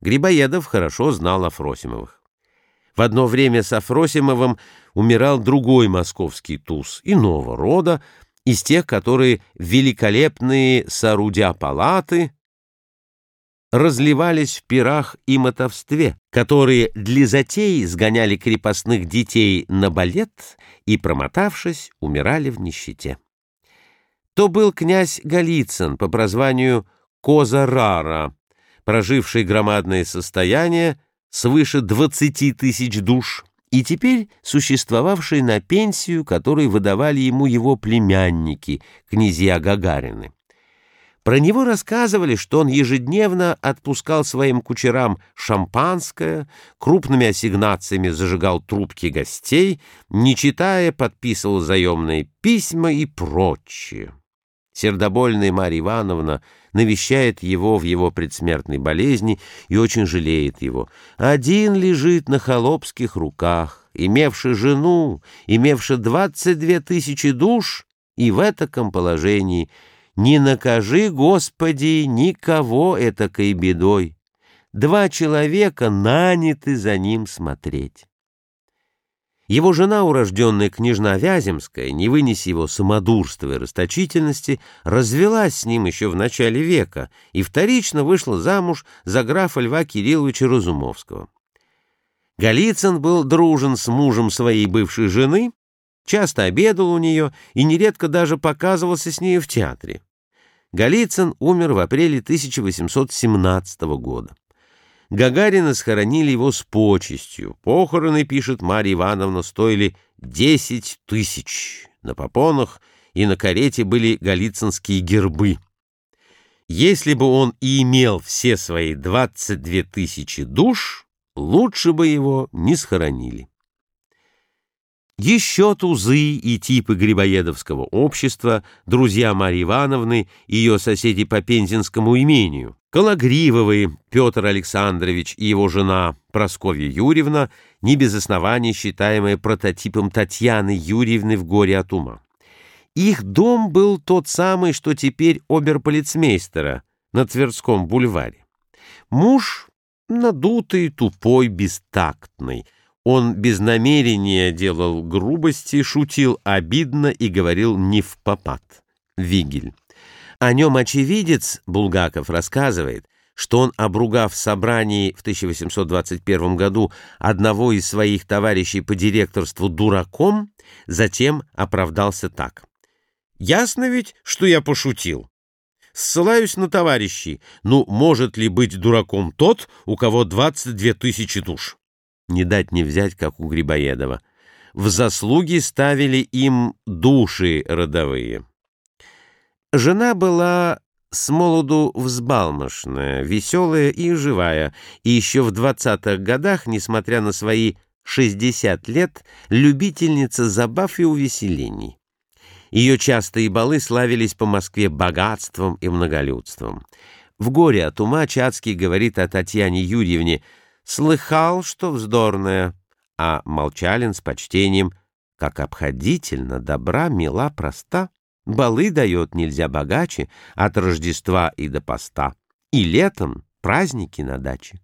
Грибоедов хорошо знал Афросимовых. В одно время с Афросимовым умирал другой московский туз, иного рода, из тех, которые великолепные соорудя палаты разливались в пирах и мотовстве, которые для затей сгоняли крепостных детей на балет и, промотавшись, умирали в нищете. То был князь Голицын по прозванию Коза Рара, проживший громадное состояние свыше 20 тысяч душ, и теперь существовавший на пенсию, которую выдавали ему его племянники, князья Гагарины. Про него рассказывали, что он ежедневно отпускал своим кучерам шампанское, крупными ассигнациями зажигал трубки гостей, не читая, подписывал заемные письма и прочее. Сердобольная Марья Ивановна навещает его в его предсмертной болезни и очень жалеет его. Один лежит на холопских руках, имевший жену, имевший двадцать две тысячи душ, и в этаком положении не накажи, Господи, никого этакой бедой. Два человека наняты за ним смотреть. Его жена, урожденная княжна Вяземская, не вынеся его самодурства и расточительности, развелась с ним еще в начале века и вторично вышла замуж за графа Льва Кирилловича Разумовского. Голицын был дружен с мужем своей бывшей жены, часто обедал у нее и нередко даже показывался с ней в театре. Голицын умер в апреле 1817 года. Гагарина схоронили его с почестью. Похороны, пишет Марья Ивановна, стоили десять тысяч. На попонах и на карете были галицинские гербы. Если бы он и имел все свои двадцать две тысячи душ, лучше бы его не схоронили. Еще тузы и типы грибоедовского общества, друзья Марьи Ивановны и ее соседи по Пензенскому имению, Кологривовы Петр Александрович и его жена Прасковья Юрьевна, не без оснований считаемые прототипом Татьяны Юрьевны в «Горе от ума». Их дом был тот самый, что теперь оберполицмейстера на Тверском бульваре. Муж надутый, тупой, бестактный — он без намерения делал грубости, шутил обидно и говорил не в попад. Вигель. О нем очевидец Булгаков рассказывает, что он, обругав в собрании в 1821 году одного из своих товарищей по директорству дураком, затем оправдался так. «Ясно ведь, что я пошутил. Ссылаюсь на товарищей. Ну, может ли быть дураком тот, у кого 22 тысячи душ?» не дать не взять, как у Грибоедова. В заслуги ставили им души родовые. Жена была с молоду взбалмошная, веселая и живая, и еще в двадцатых годах, несмотря на свои шестьдесят лет, любительница забав и увеселений. Ее частые балы славились по Москве богатством и многолюдством. В «Горе от ума» Чацкий говорит о Татьяне Юрьевне – слыхал, что вздорная, а Молчалин с почтением, как обходительно, добра, мила, проста, балы дает нельзя богаче от Рождества и до поста, и летом праздники на даче.